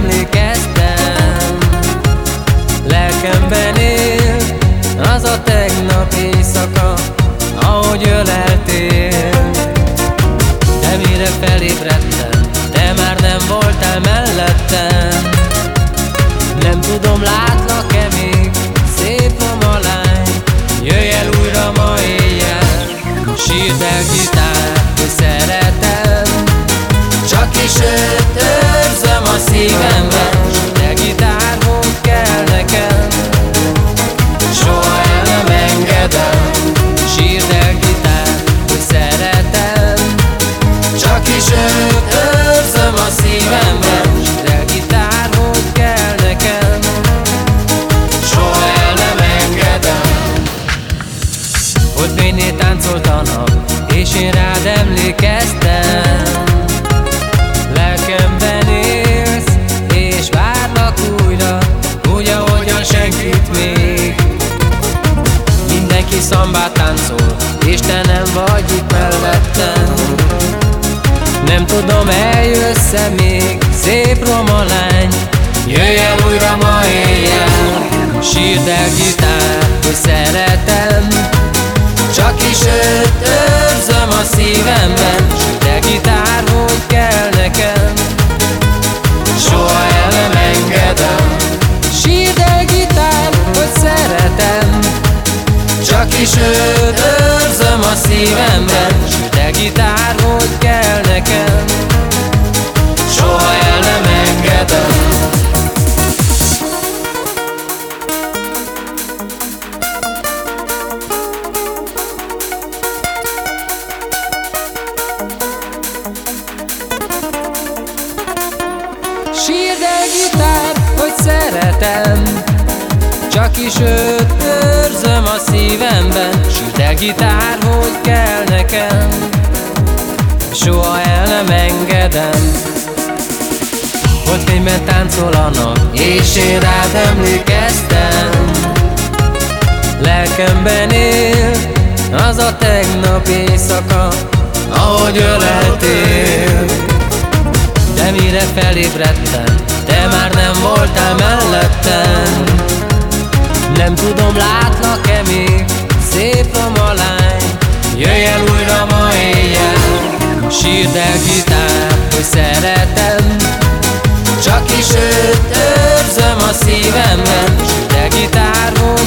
emlékeztem. Lelkemben él az a tegnap éjszaka Ahogy öleltél. De mire felébredtem, te már nem voltál mellettem. Nem tudom, látlak-e még nap És én rád emlékeztem. Lelkemben élsz És várlak újra Úgy ahogyan senkit még. Mindenki szambát táncol És te nem vagy itt mellettem. Nem tudom eljössz-e még Szép roma lány. Jöjj el újra ma éjjel Sírd el gitár, hogy szeretem a szívemben De gitár, hogy kell nekem. Soha el nem engedem. Sírd el gitár, hogy szeretem. Csak is őt őrzöm a szívemben gitár, hogy szeretem. Csak is őt őrzöm a szívemben Sírd el gitár, hogy kell nekem. Soha el nem engedem. Hogy fényben táncol a nap És én rád emlékeztem. Lelkemben él az a tegnap éjszaka Ahogy öleltél mire felébredtem, te már nem voltál mellettem. Nem tudom, látlak-e még, szép a malány Jöjj el újra ma éjjel, sírd el gitár, hogy szeretem. Csak is őt őrzöm a szívemben, de gitár, hogy